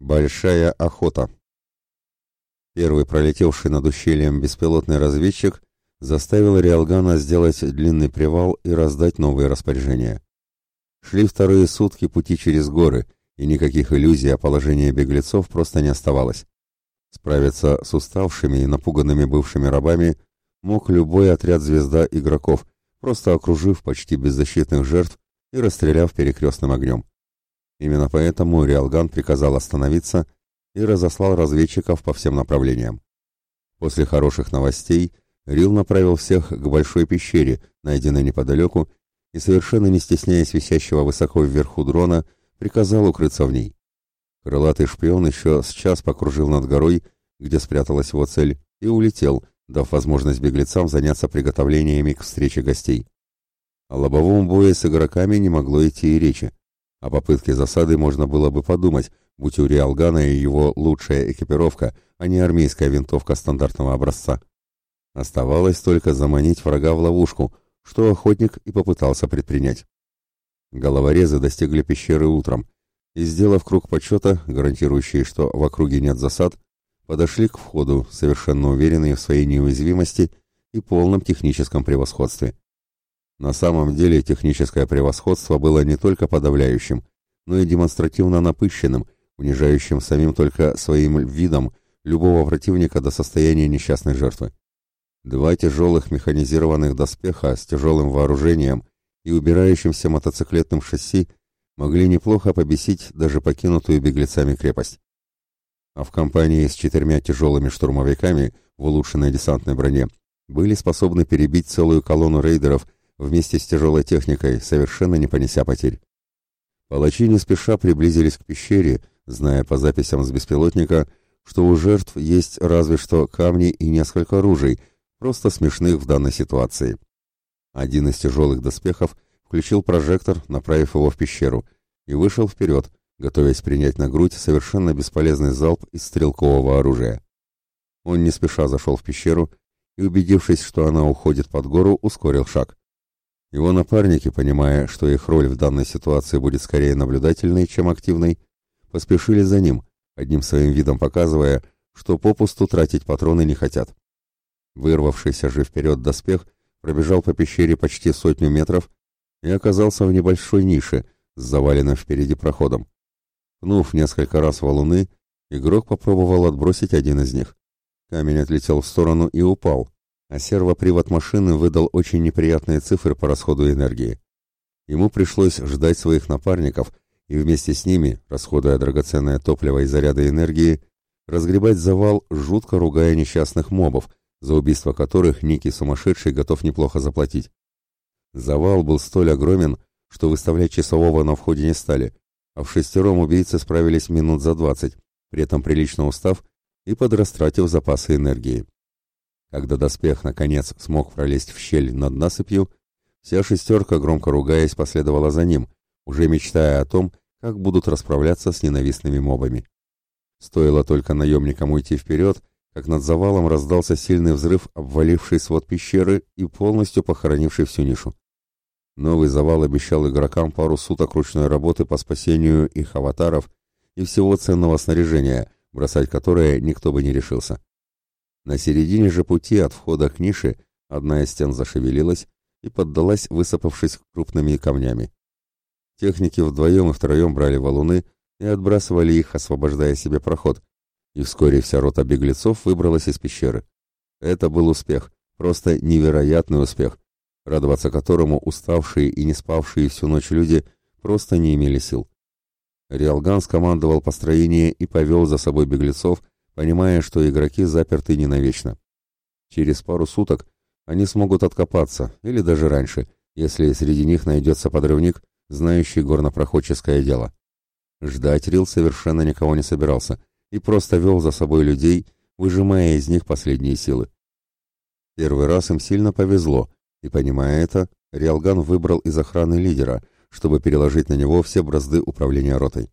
Большая охота. Первый пролетевший над ущельем беспилотный разведчик заставил Риалгана сделать длинный привал и раздать новые распоряжения. Шли вторые сутки пути через горы, и никаких иллюзий о положении беглецов просто не оставалось. Справиться с уставшими и напуганными бывшими рабами мог любой отряд «Звезда» игроков, просто окружив почти беззащитных жертв и расстреляв перекрестным огнем. Именно поэтому Риалган приказал остановиться и разослал разведчиков по всем направлениям. После хороших новостей Рил направил всех к большой пещере, найденной неподалеку, и, совершенно не стесняясь висящего высоко вверху дрона, приказал укрыться в ней. Крылатый шпион еще с час покружил над горой, где спряталась его цель, и улетел, дав возможность беглецам заняться приготовлениями к встрече гостей. О лобовом бое с игроками не могло идти и речи. О попытке засады можно было бы подумать, будь у Риалгана и его лучшая экипировка, а не армейская винтовка стандартного образца. Оставалось только заманить врага в ловушку, что охотник и попытался предпринять. Головорезы достигли пещеры утром и, сделав круг почета, гарантирующий, что в округе нет засад, подошли к входу, совершенно уверенные в своей неуязвимости и полном техническом превосходстве. На самом деле техническое превосходство было не только подавляющим, но и демонстративно напыщенным, унижающим самим только своим видом любого противника до состояния несчастной жертвы. Два тяжелых механизированных доспеха с тяжелым вооружением и убирающимся мотоциклетным шасси могли неплохо побесить даже покинутую беглецами крепость. А в компании с четырьмя тяжелыми штурмовиками в улучшенной десантной броне были способны перебить целую колонну рейдеров – вместе с тяжелой техникой, совершенно не понеся потерь. Палачи не спеша приблизились к пещере, зная по записям с беспилотника, что у жертв есть разве что камни и несколько оружий, просто смешных в данной ситуации. Один из тяжелых доспехов включил прожектор, направив его в пещеру, и вышел вперед, готовясь принять на грудь совершенно бесполезный залп из стрелкового оружия. Он не спеша зашел в пещеру и, убедившись, что она уходит под гору, ускорил шаг. Его напарники, понимая, что их роль в данной ситуации будет скорее наблюдательной, чем активной, поспешили за ним, одним своим видом показывая, что попусту тратить патроны не хотят. Вырвавшийся же вперед доспех пробежал по пещере почти сотню метров и оказался в небольшой нише с заваленным впереди проходом. Пнув несколько раз валуны, игрок попробовал отбросить один из них. Камень отлетел в сторону и упал, а сервопривод машины выдал очень неприятные цифры по расходу энергии. Ему пришлось ждать своих напарников и вместе с ними, расходуя драгоценное топливо и заряды энергии, разгребать завал, жутко ругая несчастных мобов, за убийство которых некий сумасшедший готов неплохо заплатить. Завал был столь огромен, что выставлять часового на входе не стали, а в шестером убийцы справились минут за двадцать, при этом прилично устав и подрастратив запасы энергии. Когда доспех, наконец, смог пролезть в щель над насыпью, вся шестерка, громко ругаясь, последовала за ним, уже мечтая о том, как будут расправляться с ненавистными мобами. Стоило только наемникам уйти вперед, как над завалом раздался сильный взрыв, обваливший свод пещеры и полностью похоронивший всю нишу. Новый завал обещал игрокам пару суток ручной работы по спасению их аватаров и всего ценного снаряжения, бросать которое никто бы не решился. На середине же пути от входа к нише одна из стен зашевелилась и поддалась, высыпавшись крупными камнями. Техники вдвоем и втроем брали валуны и отбрасывали их, освобождая себе проход, и вскоре вся рота беглецов выбралась из пещеры. Это был успех, просто невероятный успех, радоваться которому уставшие и не спавшие всю ночь люди просто не имели сил. Риалган скомандовал построение и повел за собой беглецов, понимая, что игроки заперты не навечно. Через пару суток они смогут откопаться, или даже раньше, если среди них найдется подрывник, знающий горнопроходческое дело. Ждать Рил совершенно никого не собирался и просто вел за собой людей, выжимая из них последние силы. Первый раз им сильно повезло, и, понимая это, Риалган выбрал из охраны лидера, чтобы переложить на него все бразды управления ротой.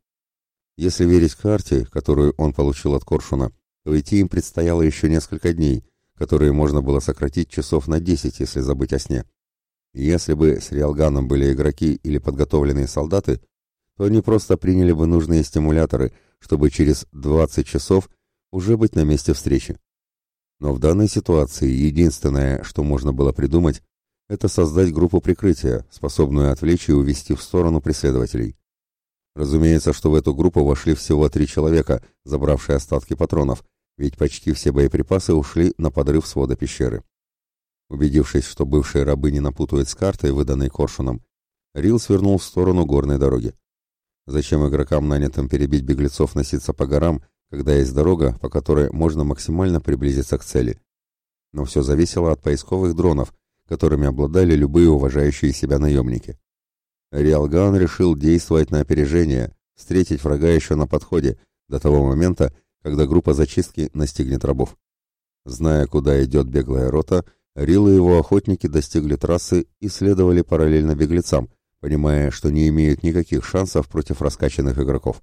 Если верить карте, которую он получил от Коршуна, то им предстояло еще несколько дней, которые можно было сократить часов на десять, если забыть о сне. Если бы с Риалганом были игроки или подготовленные солдаты, то они просто приняли бы нужные стимуляторы, чтобы через 20 часов уже быть на месте встречи. Но в данной ситуации единственное, что можно было придумать, это создать группу прикрытия, способную отвлечь и увести в сторону преследователей. Разумеется, что в эту группу вошли всего три человека, забравшие остатки патронов, ведь почти все боеприпасы ушли на подрыв свода пещеры. Убедившись, что бывшие рабы не напутают с картой, выданной Коршуном, Рил свернул в сторону горной дороги. Зачем игрокам, нанятым перебить беглецов, носиться по горам, когда есть дорога, по которой можно максимально приблизиться к цели? Но все зависело от поисковых дронов, которыми обладали любые уважающие себя наемники. Риалган решил действовать на опережение, встретить врага еще на подходе, до того момента, когда группа зачистки настигнет рабов. Зная, куда идет беглая рота, Рил и его охотники достигли трассы и следовали параллельно беглецам, понимая, что не имеют никаких шансов против раскачанных игроков.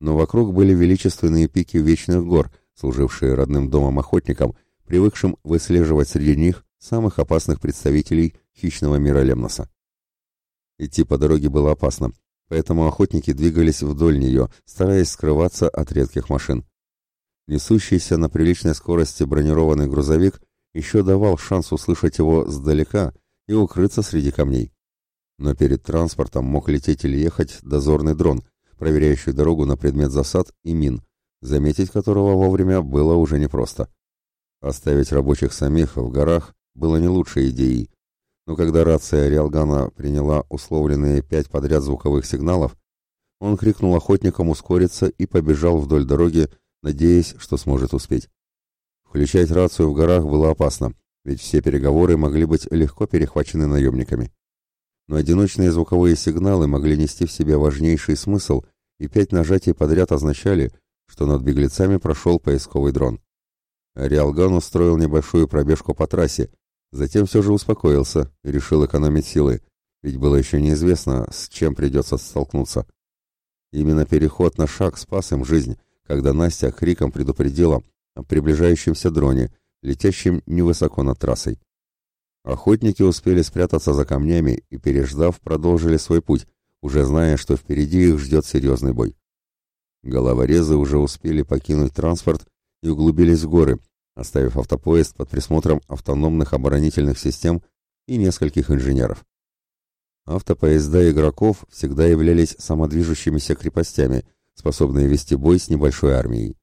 Но вокруг были величественные пики вечных гор, служившие родным домом охотникам, привыкшим выслеживать среди них самых опасных представителей хищного мира Лемноса. Идти по дороге было опасно, поэтому охотники двигались вдоль нее, стараясь скрываться от редких машин. Несущийся на приличной скорости бронированный грузовик еще давал шанс услышать его сдалека и укрыться среди камней. Но перед транспортом мог лететь или ехать дозорный дрон, проверяющий дорогу на предмет засад и мин, заметить которого вовремя было уже непросто. Оставить рабочих самих в горах было не лучшей идеей, но когда рация Риалгана приняла условленные пять подряд звуковых сигналов, он крикнул охотникам ускориться и побежал вдоль дороги, надеясь, что сможет успеть. Включать рацию в горах было опасно, ведь все переговоры могли быть легко перехвачены наемниками. Но одиночные звуковые сигналы могли нести в себе важнейший смысл, и пять нажатий подряд означали, что над беглецами прошел поисковый дрон. Риалган устроил небольшую пробежку по трассе, Затем все же успокоился и решил экономить силы, ведь было еще неизвестно, с чем придется столкнуться. Именно переход на шаг спас им жизнь, когда Настя криком предупредила о приближающемся дроне, летящем невысоко над трассой. Охотники успели спрятаться за камнями и, переждав, продолжили свой путь, уже зная, что впереди их ждет серьезный бой. Головорезы уже успели покинуть транспорт и углубились в горы, оставив автопоезд под присмотром автономных оборонительных систем и нескольких инженеров. Автопоезда игроков всегда являлись самодвижущимися крепостями, способные вести бой с небольшой армией.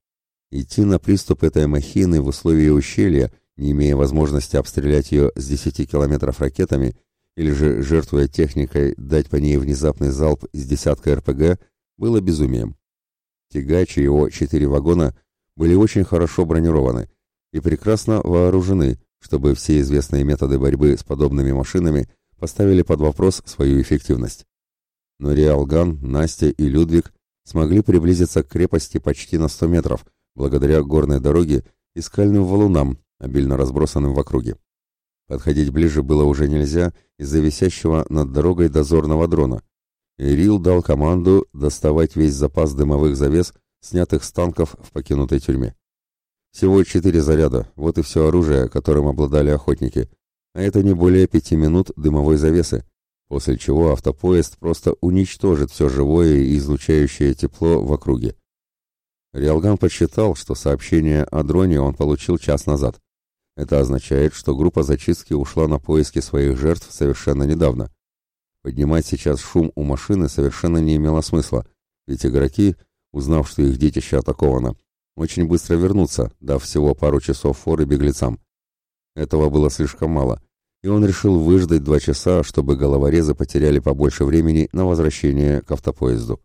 Идти на приступ этой махины в условии ущелья, не имея возможности обстрелять ее с 10 километров ракетами, или же, жертвуя техникой, дать по ней внезапный залп из десятка РПГ, было безумием. Тягач и его четыре вагона были очень хорошо бронированы, и прекрасно вооружены, чтобы все известные методы борьбы с подобными машинами поставили под вопрос свою эффективность. Но Риалган, Настя и Людвиг смогли приблизиться к крепости почти на 100 метров, благодаря горной дороге и скальным валунам, обильно разбросанным в округе. Подходить ближе было уже нельзя из-за висящего над дорогой дозорного дрона. Ирил дал команду доставать весь запас дымовых завес, снятых с танков в покинутой тюрьме. Всего четыре заряда, вот и все оружие, которым обладали охотники. А это не более пяти минут дымовой завесы, после чего автопоезд просто уничтожит все живое и излучающее тепло в округе. Риалган подсчитал, что сообщение о дроне он получил час назад. Это означает, что группа зачистки ушла на поиски своих жертв совершенно недавно. Поднимать сейчас шум у машины совершенно не имело смысла, ведь игроки, узнав, что их детище атаковано, очень быстро вернуться, дав всего пару часов форы беглецам. Этого было слишком мало, и он решил выждать два часа, чтобы головорезы потеряли побольше времени на возвращение к автопоезду.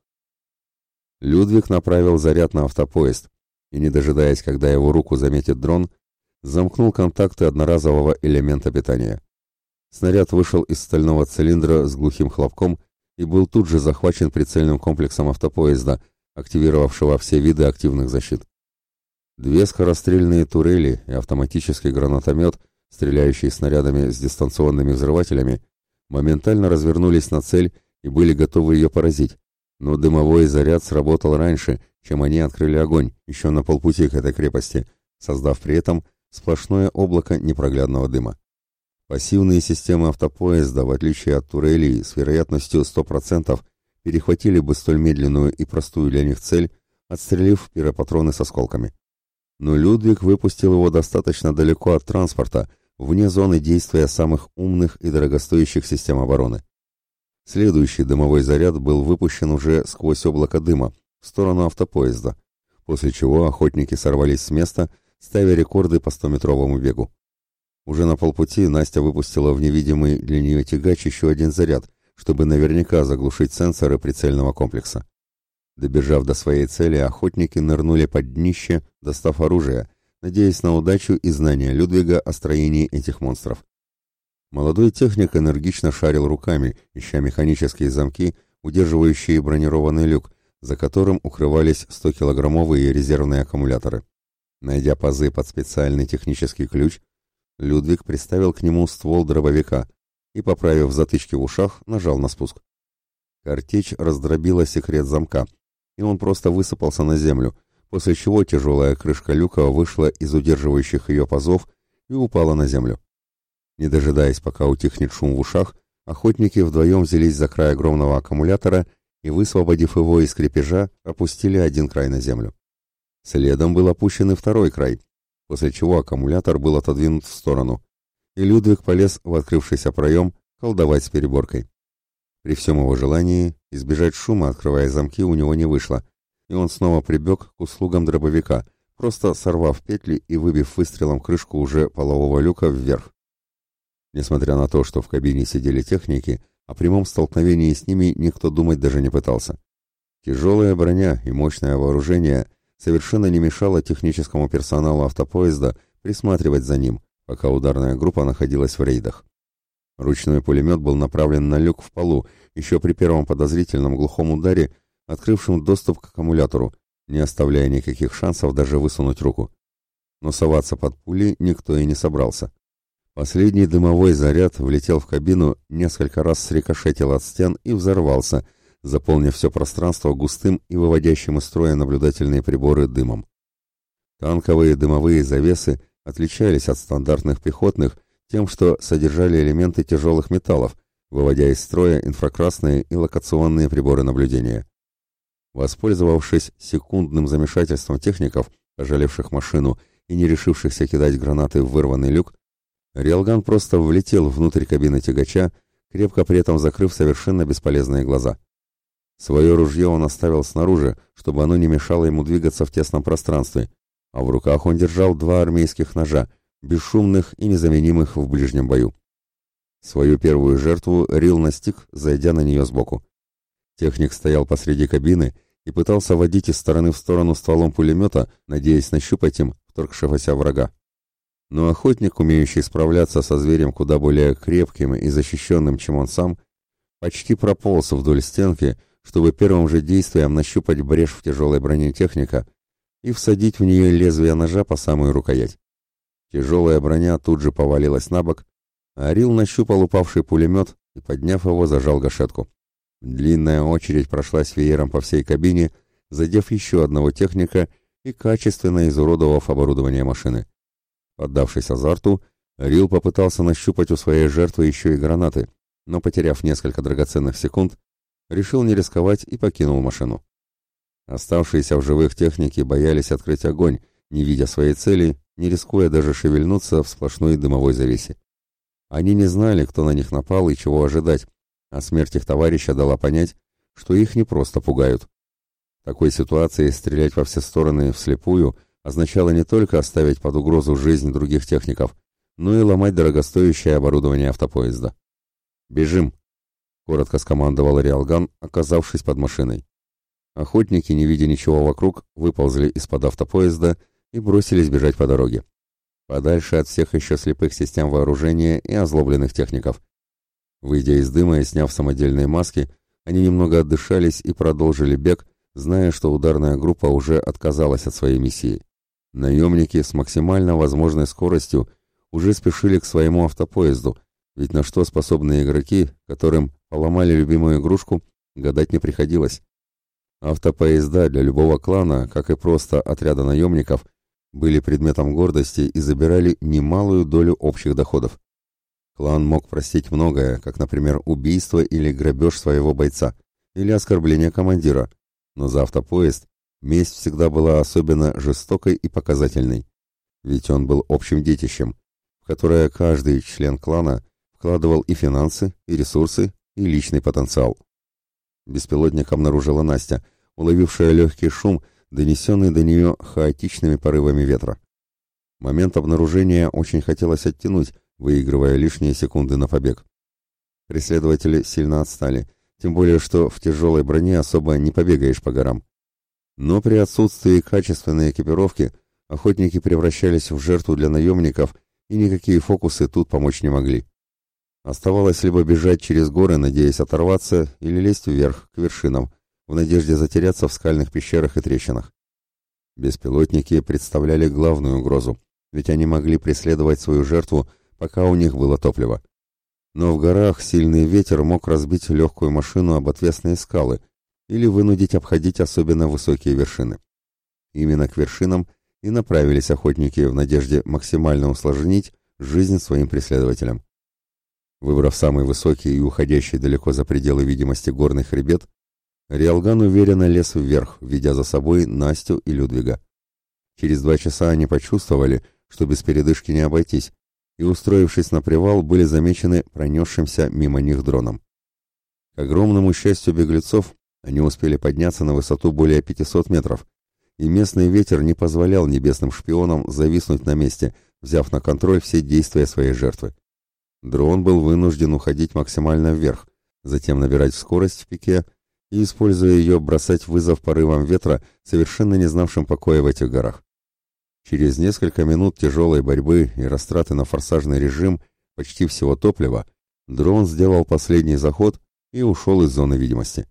Людвиг направил заряд на автопоезд и, не дожидаясь, когда его руку заметит дрон, замкнул контакты одноразового элемента питания. Снаряд вышел из стального цилиндра с глухим хлопком и был тут же захвачен прицельным комплексом автопоезда, активировавшего все виды активных защит. Две скорострельные турели и автоматический гранатомет, стреляющий снарядами с дистанционными взрывателями, моментально развернулись на цель и были готовы ее поразить. Но дымовой заряд сработал раньше, чем они открыли огонь, еще на полпути к этой крепости, создав при этом сплошное облако непроглядного дыма. Пассивные системы автопоезда, в отличие от турелей, с вероятностью 100% перехватили бы столь медленную и простую для них цель отстрелив пиропатроны с осколками. Но Людвиг выпустил его достаточно далеко от транспорта, вне зоны действия самых умных и дорогостоящих систем обороны. Следующий дымовой заряд был выпущен уже сквозь облако дыма, в сторону автопоезда, после чего охотники сорвались с места, ставя рекорды по 100-метровому бегу. Уже на полпути Настя выпустила в невидимый для нее тягач еще один заряд, чтобы наверняка заглушить сенсоры прицельного комплекса. Добежав до своей цели, охотники нырнули под днище, достав оружие, надеясь на удачу и знания Людвига о строении этих монстров. Молодой техник энергично шарил руками, ища механические замки, удерживающие бронированный люк, за которым укрывались 100-килограммовые резервные аккумуляторы. Найдя пазы под специальный технический ключ, Людвиг приставил к нему ствол дробовика и, поправив затычки в ушах, нажал на спуск. Картечь раздробила секрет замка, и он просто высыпался на землю, после чего тяжелая крышка люка вышла из удерживающих ее пазов и упала на землю. Не дожидаясь, пока утихнет шум в ушах, охотники вдвоем взялись за край огромного аккумулятора и, высвободив его из крепежа, опустили один край на землю. Следом был опущен и второй край, после чего аккумулятор был отодвинут в сторону, и Людвиг полез в открывшийся проем колдовать с переборкой. При всем его желании избежать шума, открывая замки, у него не вышло, и он снова прибег к услугам дробовика, просто сорвав петли и выбив выстрелом крышку уже полового люка вверх. Несмотря на то, что в кабине сидели техники, о прямом столкновении с ними никто думать даже не пытался. Тяжелая броня и мощное вооружение совершенно не мешало техническому персоналу автопоезда присматривать за ним, пока ударная группа находилась в рейдах. Ручной пулемет был направлен на люк в полу, еще при первом подозрительном глухом ударе, открывшем доступ к аккумулятору, не оставляя никаких шансов даже высунуть руку. Но соваться под пули никто и не собрался. Последний дымовой заряд влетел в кабину, несколько раз срикошетил от стен и взорвался, заполнив все пространство густым и выводящим из строя наблюдательные приборы дымом. Танковые дымовые завесы отличались от стандартных пехотных тем, что содержали элементы тяжелых металлов, выводя из строя инфракрасные и локационные приборы наблюдения. Воспользовавшись секундным замешательством техников, пожалевших машину и не решившихся кидать гранаты в вырванный люк, Риалган просто влетел внутрь кабины тягача, крепко при этом закрыв совершенно бесполезные глаза. Свое ружье он оставил снаружи, чтобы оно не мешало ему двигаться в тесном пространстве, а в руках он держал два армейских ножа, бесшумных и незаменимых в ближнем бою. Свою первую жертву Рил настиг, зайдя на нее сбоку. Техник стоял посреди кабины и пытался водить из стороны в сторону стволом пулемета, надеясь нащупать им вторгшегося врага. Но охотник, умеющий справляться со зверем куда более крепким и защищенным, чем он сам, почти прополз вдоль стенки, чтобы первым же действием нащупать брешь в тяжелой броне техника и всадить в нее лезвие ножа по самую рукоять. Тяжелая броня тут же повалилась на бок, а Арил нащупал упавший пулемет и, подняв его, зажал гашетку. Длинная очередь прошлась веером по всей кабине, задев еще одного техника и качественно изуродовав оборудование машины. Поддавшись азарту, Рил попытался нащупать у своей жертвы еще и гранаты, но, потеряв несколько драгоценных секунд, решил не рисковать и покинул машину. Оставшиеся в живых техники боялись открыть огонь, не видя своей цели, не рискуя даже шевельнуться в сплошной дымовой завесе. Они не знали, кто на них напал и чего ожидать, а смерть их товарища дала понять, что их не просто пугают. В такой ситуации стрелять во все стороны вслепую означало не только оставить под угрозу жизнь других техников, но и ломать дорогостоящее оборудование автопоезда. «Бежим!» коротко скомандовал Риалган, оказавшись под машиной. Охотники, не видя ничего вокруг, выползли из-под автопоезда и бросились бежать по дороге. Подальше от всех еще слепых систем вооружения и озлобленных техников. Выйдя из дыма и сняв самодельные маски, они немного отдышались и продолжили бег, зная, что ударная группа уже отказалась от своей миссии. Наемники с максимально возможной скоростью уже спешили к своему автопоезду, ведь на что способны игроки, которым поломали любимую игрушку, гадать не приходилось. Автопоезда для любого клана, как и просто отряда наемников, были предметом гордости и забирали немалую долю общих доходов. Клан мог простить многое, как, например, убийство или грабеж своего бойца, или оскорбление командира, но за автопоезд месть всегда была особенно жестокой и показательной, ведь он был общим детищем, в которое каждый член клана вкладывал и финансы, и ресурсы, и личный потенциал. Беспилотник обнаружила Настя, уловившая легкий шум, донесенный до нее хаотичными порывами ветра. Момент обнаружения очень хотелось оттянуть, выигрывая лишние секунды на побег. Преследователи сильно отстали, тем более что в тяжелой броне особо не побегаешь по горам. Но при отсутствии качественной экипировки охотники превращались в жертву для наемников, и никакие фокусы тут помочь не могли. Оставалось либо бежать через горы, надеясь оторваться, или лезть вверх, к вершинам, в надежде затеряться в скальных пещерах и трещинах. Беспилотники представляли главную угрозу, ведь они могли преследовать свою жертву, пока у них было топливо. Но в горах сильный ветер мог разбить легкую машину об отвесные скалы или вынудить обходить особенно высокие вершины. Именно к вершинам и направились охотники в надежде максимально усложнить жизнь своим преследователям. Выбрав самый высокий и уходящий далеко за пределы видимости горный хребет, Риалган уверенно лез вверх, ведя за собой Настю и Людвига. Через два часа они почувствовали, что без передышки не обойтись, и, устроившись на привал, были замечены пронесшимся мимо них дроном. К огромному счастью беглецов, они успели подняться на высоту более 500 метров, и местный ветер не позволял небесным шпионам зависнуть на месте, взяв на контроль все действия своей жертвы. Дрон был вынужден уходить максимально вверх, затем набирать скорость в пике и, используя ее, бросать вызов порывам ветра, совершенно не знавшим покоя в этих горах. Через несколько минут тяжелой борьбы и растраты на форсажный режим почти всего топлива, дрон сделал последний заход и ушел из зоны видимости.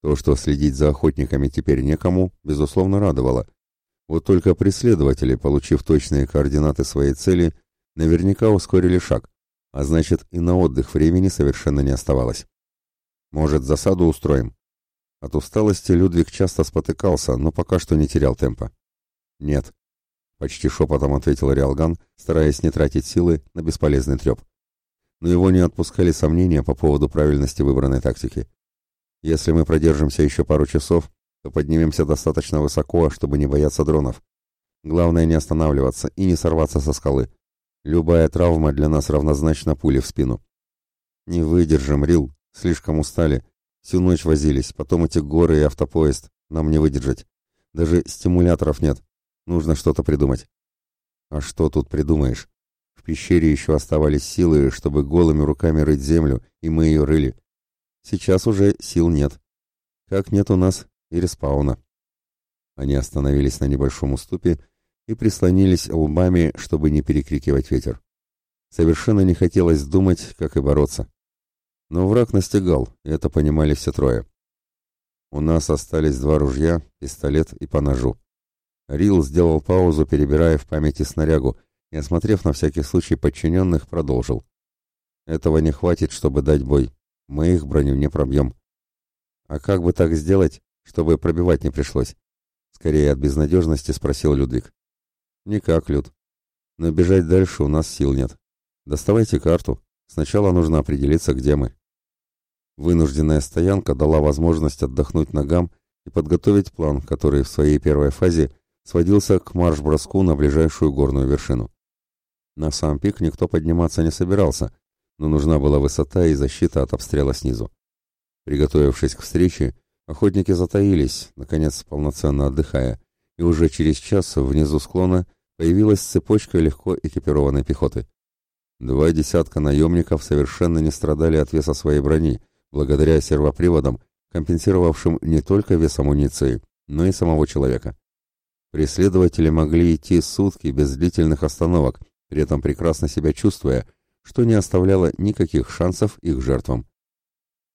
То, что следить за охотниками теперь некому, безусловно радовало. Вот только преследователи, получив точные координаты своей цели, наверняка ускорили шаг, а значит и на отдых времени совершенно не оставалось. Может, засаду устроим? От усталости Людвиг часто спотыкался, но пока что не терял темпа. Нет. Почти шепотом ответил Риалган, стараясь не тратить силы на бесполезный треп. Но его не отпускали сомнения по поводу правильности выбранной тактики. Если мы продержимся еще пару часов, то поднимемся достаточно высоко, чтобы не бояться дронов. Главное не останавливаться и не сорваться со скалы. Любая травма для нас равнозначна пуле в спину. Не выдержим, Рил, слишком устали. Всю ночь возились, потом эти горы и автопоезд. Нам не выдержать. Даже стимуляторов нет. Нужно что-то придумать. А что тут придумаешь? В пещере еще оставались силы, чтобы голыми руками рыть землю, и мы ее рыли. Сейчас уже сил нет. Как нет у нас и респауна. Они остановились на небольшом уступе и прислонились лбами, чтобы не перекрикивать ветер. Совершенно не хотелось думать, как и бороться. Но враг настигал, и это понимали все трое. У нас остались два ружья, пистолет и по ножу. Рил сделал паузу, перебирая в памяти снарягу, и, осмотрев на всякий случай подчиненных, продолжил. Этого не хватит, чтобы дать бой. Мы их броню не пробьем. А как бы так сделать, чтобы пробивать не пришлось? Скорее от безнадежности спросил Людвиг. Никак, Люд. Но бежать дальше у нас сил нет. Доставайте карту. Сначала нужно определиться, где мы. Вынужденная стоянка дала возможность отдохнуть ногам и подготовить план, который в своей первой фазе сводился к марш-броску на ближайшую горную вершину. На сам пик никто подниматься не собирался, но нужна была высота и защита от обстрела снизу. Приготовившись к встрече, охотники затаились, наконец полноценно отдыхая, и уже через час внизу склона появилась цепочка легко экипированной пехоты. Два десятка наемников совершенно не страдали от веса своей брони, благодаря сервоприводам, компенсировавшим не только вес амуниции, но и самого человека. Преследователи могли идти сутки без длительных остановок, при этом прекрасно себя чувствуя, что не оставляло никаких шансов их жертвам.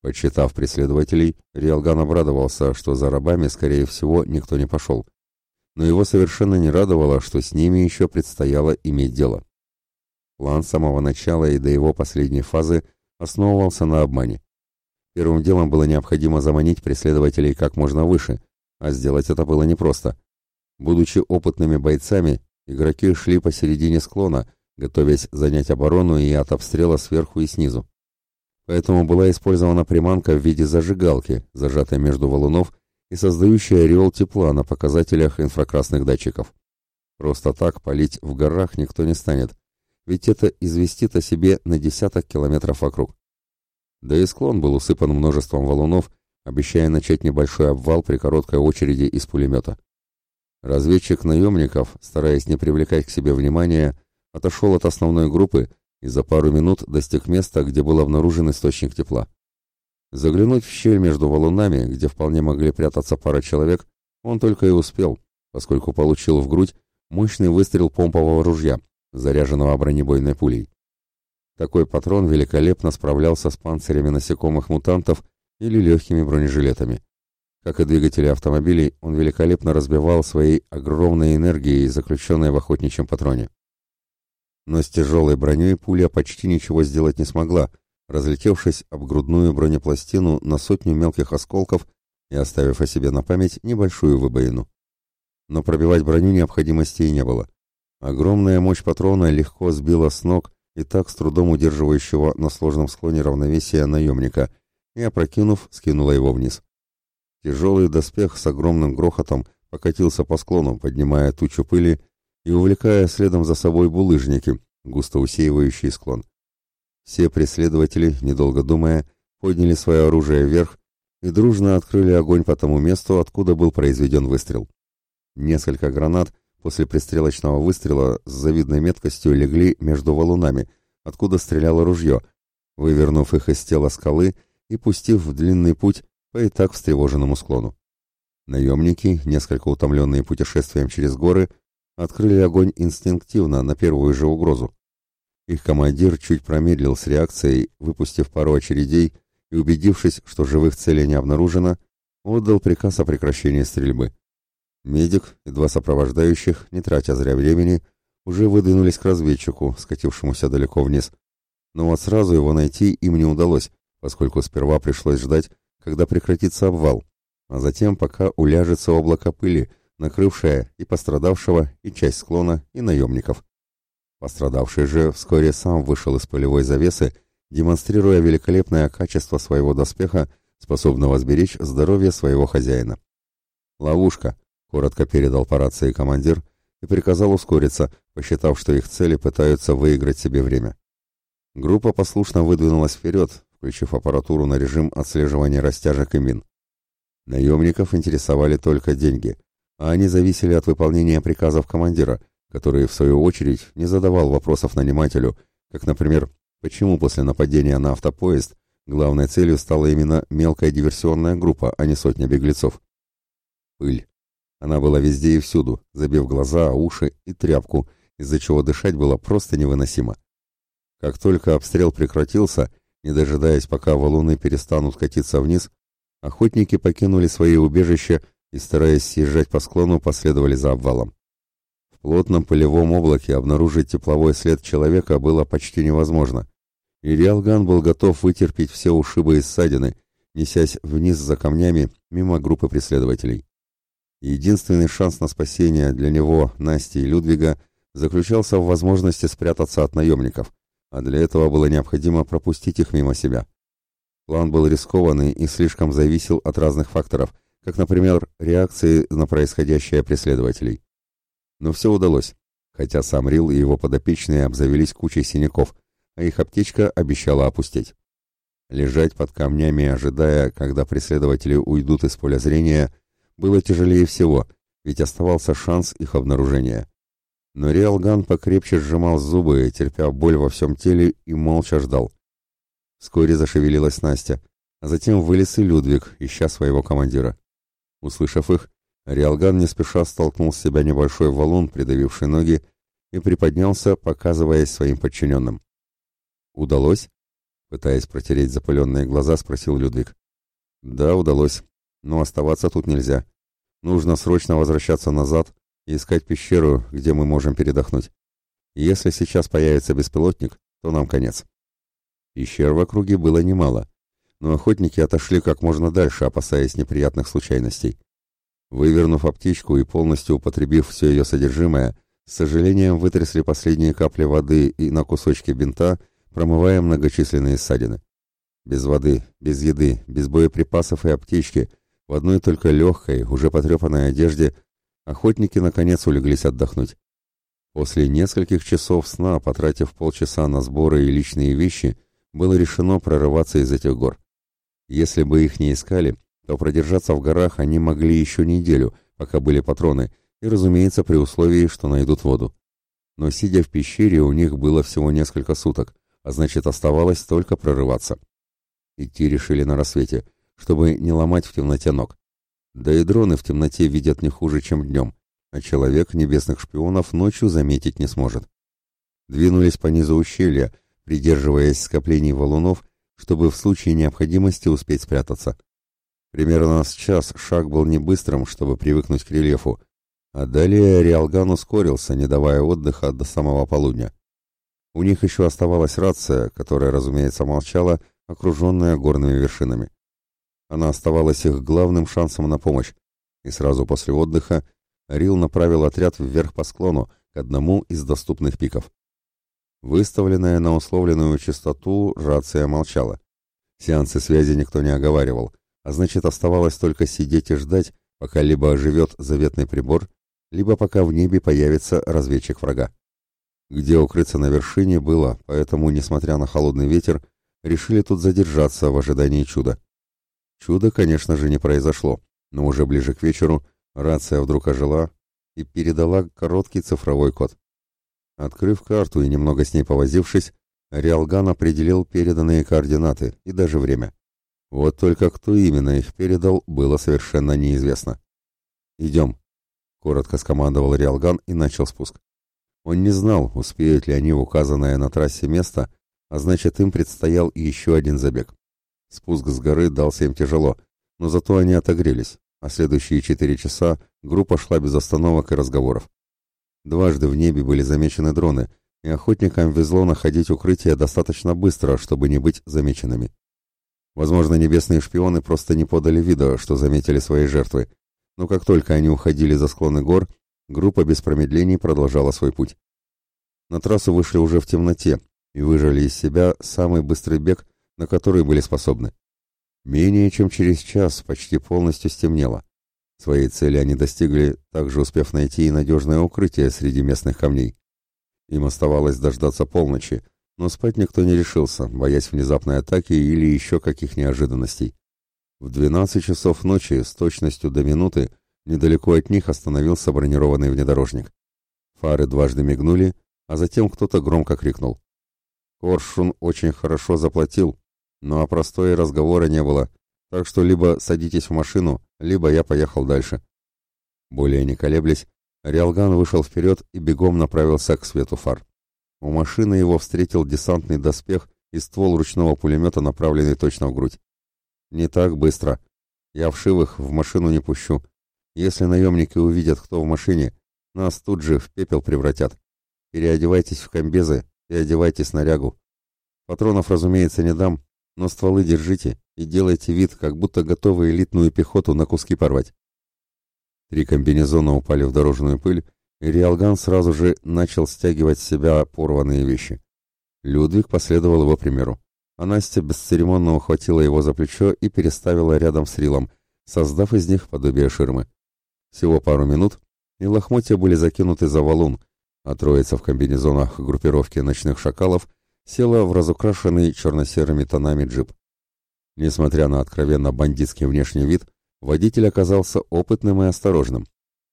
Подсчитав преследователей, Риалган обрадовался, что за рабами, скорее всего, никто не пошел но его совершенно не радовало, что с ними еще предстояло иметь дело. План с самого начала и до его последней фазы основывался на обмане. Первым делом было необходимо заманить преследователей как можно выше, а сделать это было непросто. Будучи опытными бойцами, игроки шли посередине склона, готовясь занять оборону и от обстрела сверху и снизу. Поэтому была использована приманка в виде зажигалки, зажатой между валунов и создающий ореол тепла на показателях инфракрасных датчиков. Просто так палить в горах никто не станет, ведь это известит о себе на десяток километров вокруг. Да и склон был усыпан множеством валунов, обещая начать небольшой обвал при короткой очереди из пулемета. Разведчик наемников, стараясь не привлекать к себе внимания, отошел от основной группы и за пару минут достиг места, где был обнаружен источник тепла. Заглянуть в щель между валунами, где вполне могли прятаться пара человек, он только и успел, поскольку получил в грудь мощный выстрел помпового ружья, заряженного бронебойной пулей. Такой патрон великолепно справлялся с панцирями насекомых-мутантов или легкими бронежилетами. Как и двигатели автомобилей, он великолепно разбивал своей огромной энергией, заключенной в охотничьем патроне. Но с тяжелой броней пуля почти ничего сделать не смогла, разлетевшись об грудную бронепластину на сотню мелких осколков и оставив о себе на память небольшую выбоину. Но пробивать броню необходимости и не было. Огромная мощь патрона легко сбила с ног и так с трудом удерживающего на сложном склоне равновесия наемника и, опрокинув, скинула его вниз. Тяжелый доспех с огромным грохотом покатился по склону, поднимая тучу пыли и увлекая следом за собой булыжники, густо усеивающие склон. Все преследователи, недолго думая, подняли свое оружие вверх и дружно открыли огонь по тому месту, откуда был произведен выстрел. Несколько гранат после пристрелочного выстрела с завидной меткостью легли между валунами, откуда стреляло ружье, вывернув их из тела скалы и пустив в длинный путь по и так встревоженному склону. Наемники, несколько утомленные путешествием через горы, открыли огонь инстинктивно на первую же угрозу. Их командир чуть промедлил с реакцией, выпустив пару очередей и, убедившись, что живых целей не обнаружено, отдал приказ о прекращении стрельбы. Медик и два сопровождающих, не тратя зря времени, уже выдвинулись к разведчику, скатившемуся далеко вниз. Но вот сразу его найти им не удалось, поскольку сперва пришлось ждать, когда прекратится обвал, а затем пока уляжется облако пыли, накрывшее и пострадавшего, и часть склона, и наемников. Пострадавший же вскоре сам вышел из полевой завесы, демонстрируя великолепное качество своего доспеха, способного сберечь здоровье своего хозяина. «Ловушка», — коротко передал по рации командир и приказал ускориться, посчитав, что их цели пытаются выиграть себе время. Группа послушно выдвинулась вперед, включив аппаратуру на режим отслеживания растяжек и мин. Наемников интересовали только деньги, а они зависели от выполнения приказов командира — который, в свою очередь, не задавал вопросов нанимателю, как, например, почему после нападения на автопоезд главной целью стала именно мелкая диверсионная группа, а не сотня беглецов. Пыль. Она была везде и всюду, забив глаза, уши и тряпку, из-за чего дышать было просто невыносимо. Как только обстрел прекратился, не дожидаясь, пока валуны перестанут катиться вниз, охотники покинули свои убежища и, стараясь съезжать по склону, последовали за обвалом. В плотном пылевом облаке обнаружить тепловой след человека было почти невозможно, и Риалган был готов вытерпеть все ушибы и ссадины, несясь вниз за камнями мимо группы преследователей. Единственный шанс на спасение для него, Насти и Людвига заключался в возможности спрятаться от наемников, а для этого было необходимо пропустить их мимо себя. План был рискованный и слишком зависел от разных факторов, как, например, реакции на происходящее преследователей. Но все удалось, хотя сам Рил и его подопечные обзавелись кучей синяков, а их аптечка обещала опустить. Лежать под камнями, ожидая, когда преследователи уйдут из поля зрения, было тяжелее всего, ведь оставался шанс их обнаружения. Но Риалган покрепче сжимал зубы, терпя боль во всем теле и молча ждал. Вскоре зашевелилась Настя, а затем вылез и Людвиг, ища своего командира. Услышав их, Риалган не спеша столкнул с себя небольшой валун, придавивший ноги, и приподнялся, показываясь своим подчиненным. «Удалось?» — пытаясь протереть запыленные глаза, спросил Людвиг. «Да, удалось. Но оставаться тут нельзя. Нужно срочно возвращаться назад и искать пещеру, где мы можем передохнуть. Если сейчас появится беспилотник, то нам конец». Пещер в округе было немало, но охотники отошли как можно дальше, опасаясь неприятных случайностей. Вывернув аптечку и полностью употребив все ее содержимое, с сожалением вытрясли последние капли воды и на кусочки бинта, промывая многочисленные ссадины. Без воды, без еды, без боеприпасов и аптечки, В одной только легкой, уже потрепанной одежде охотники наконец улеглись отдохнуть. После нескольких часов сна, потратив полчаса на сборы и личные вещи, было решено прорываться из этих гор. Если бы их не искали, то продержаться в горах они могли еще неделю, пока были патроны, и, разумеется, при условии, что найдут воду. Но сидя в пещере, у них было всего несколько суток, а значит, оставалось только прорываться. Идти решили на рассвете, чтобы не ломать в темноте ног. Да и дроны в темноте видят не хуже, чем днем, а человек небесных шпионов ночью заметить не сможет. Двинулись по низу ущелья, придерживаясь скоплений валунов, чтобы в случае необходимости успеть спрятаться. Примерно с час шаг был не быстрым, чтобы привыкнуть к рельефу, а далее Риалган ускорился, не давая отдыха до самого полудня. У них еще оставалась рация, которая, разумеется, молчала, окруженная горными вершинами. Она оставалась их главным шансом на помощь, и сразу после отдыха Рил направил отряд вверх по склону, к одному из доступных пиков. Выставленная на условленную частоту, рация молчала. Сеансы связи никто не оговаривал, а значит оставалось только сидеть и ждать, пока либо оживет заветный прибор, либо пока в небе появится разведчик врага. Где укрыться на вершине было, поэтому, несмотря на холодный ветер, решили тут задержаться в ожидании чуда. Чудо, конечно же, не произошло, но уже ближе к вечеру рация вдруг ожила и передала короткий цифровой код. Открыв карту и немного с ней повозившись, Риалган определил переданные координаты и даже время. Вот только кто именно их передал, было совершенно неизвестно. «Идем», — коротко скомандовал Риалган и начал спуск. Он не знал, успеют ли они в указанное на трассе место, а значит им предстоял еще один забег. Спуск с горы дался им тяжело, но зато они отогрелись, а следующие четыре часа группа шла без остановок и разговоров. Дважды в небе были замечены дроны, и охотникам везло находить укрытие достаточно быстро, чтобы не быть замеченными. Возможно, небесные шпионы просто не подали вида, что заметили свои жертвы, но как только они уходили за склоны гор, группа без промедлений продолжала свой путь. На трассу вышли уже в темноте и выжали из себя самый быстрый бег, на который были способны. Менее чем через час почти полностью стемнело. Своей цели они достигли, также успев найти и надежное укрытие среди местных камней. Им оставалось дождаться полночи, но спать никто не решился, боясь внезапной атаки или еще каких неожиданностей. В 12 часов ночи с точностью до минуты недалеко от них остановился бронированный внедорожник. Фары дважды мигнули, а затем кто-то громко крикнул. Коршун очень хорошо заплатил, но о простой разговора не было, так что либо садитесь в машину, либо я поехал дальше. Более не колеблясь, Риалган вышел вперед и бегом направился к свету фар. У машины его встретил десантный доспех и ствол ручного пулемета, направленный точно в грудь. «Не так быстро. Я вшивых в машину не пущу. Если наемники увидят, кто в машине, нас тут же в пепел превратят. Переодевайтесь в комбезы и одевайте снарягу. Патронов, разумеется, не дам, но стволы держите и делайте вид, как будто готовы элитную пехоту на куски порвать. Три комбинезона упали в дорожную пыль, и Риалган сразу же начал стягивать с себя порванные вещи. Людвиг последовал его примеру, а Настя бесцеремонно ухватила его за плечо и переставила рядом с Рилом, создав из них подобие ширмы. Всего пару минут, и лохмотья были закинуты за валун, а троица в комбинезонах группировки ночных шакалов села в разукрашенный черно-серыми тонами джип. Несмотря на откровенно бандитский внешний вид, водитель оказался опытным и осторожным.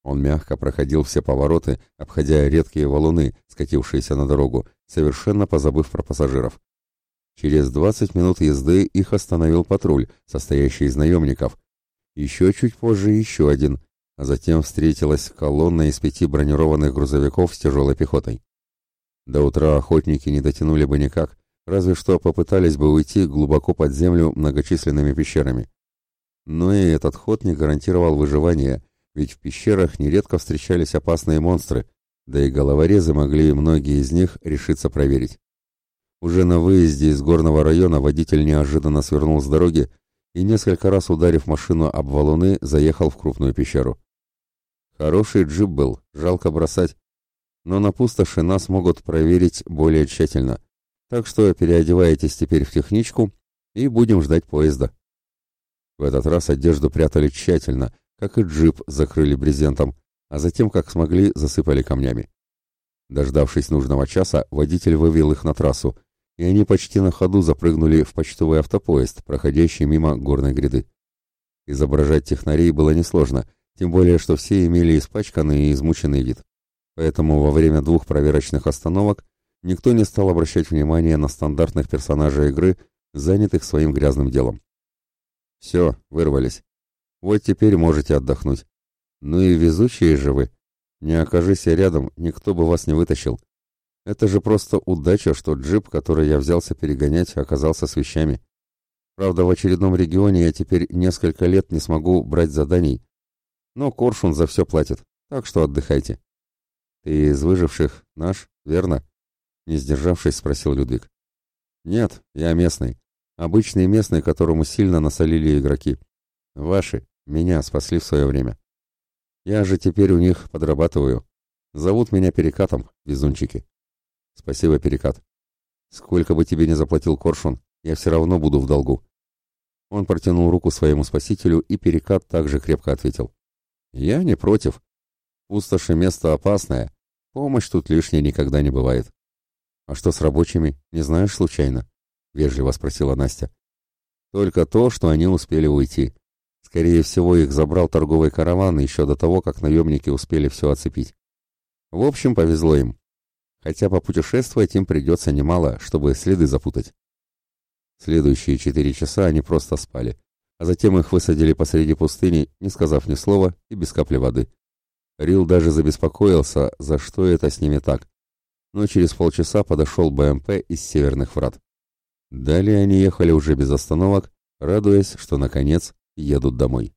Он мягко проходил все повороты, обходя редкие валуны, скатившиеся на дорогу, совершенно позабыв про пассажиров. Через 20 минут езды их остановил патруль, состоящий из наемников. Еще чуть позже еще один, а затем встретилась колонна из пяти бронированных грузовиков с тяжелой пехотой. До утра охотники не дотянули бы никак, разве что попытались бы уйти глубоко под землю многочисленными пещерами. Но и этот ход не гарантировал выживания, ведь в пещерах нередко встречались опасные монстры, да и головорезы могли многие из них решиться проверить. Уже на выезде из горного района водитель неожиданно свернул с дороги и, несколько раз ударив машину об валуны, заехал в крупную пещеру. Хороший джип был, жалко бросать, но на пустоши нас могут проверить более тщательно. Так что переодевайтесь теперь в техничку и будем ждать поезда. В этот раз одежду прятали тщательно, как и джип закрыли брезентом, а затем, как смогли, засыпали камнями. Дождавшись нужного часа, водитель вывел их на трассу, и они почти на ходу запрыгнули в почтовый автопоезд, проходящий мимо горной гряды. Изображать технарей было несложно, тем более, что все имели испачканный и измученный вид. Поэтому во время двух проверочных остановок никто не стал обращать внимания на стандартных персонажей игры, занятых своим грязным делом. Все, вырвались. Вот теперь можете отдохнуть. Ну и везучие же вы. Не окажись я рядом, никто бы вас не вытащил. Это же просто удача, что джип, который я взялся перегонять, оказался с вещами. Правда, в очередном регионе я теперь несколько лет не смогу брать заданий. Но Коршун за все платит, так что отдыхайте. Ты из выживших наш, верно? Не сдержавшись, спросил Людвиг. Нет, я местный. Обычный местный, которому сильно насолили игроки. Ваши, меня спасли в свое время. Я же теперь у них подрабатываю. Зовут меня Перекатом, везунчики. Спасибо, Перекат. Сколько бы тебе ни заплатил Коршун, я все равно буду в долгу. Он протянул руку своему спасителю, и Перекат также крепко ответил. Я не против. Пустоши место опасное. Помощь тут лишней никогда не бывает. А что с рабочими, не знаешь случайно? — вежливо спросила Настя. «Только то, что они успели уйти. Скорее всего, их забрал торговый караван еще до того, как наемники успели все оцепить. В общем, повезло им. Хотя попутешествовать им придется немало, чтобы следы запутать. Следующие четыре часа они просто спали, а затем их высадили посреди пустыни, не сказав ни слова и без капли воды. Рил даже забеспокоился, за что это с ними так. Но через полчаса подошел БМП из северных врат. Далее они ехали уже без остановок, радуясь, что, наконец, едут домой.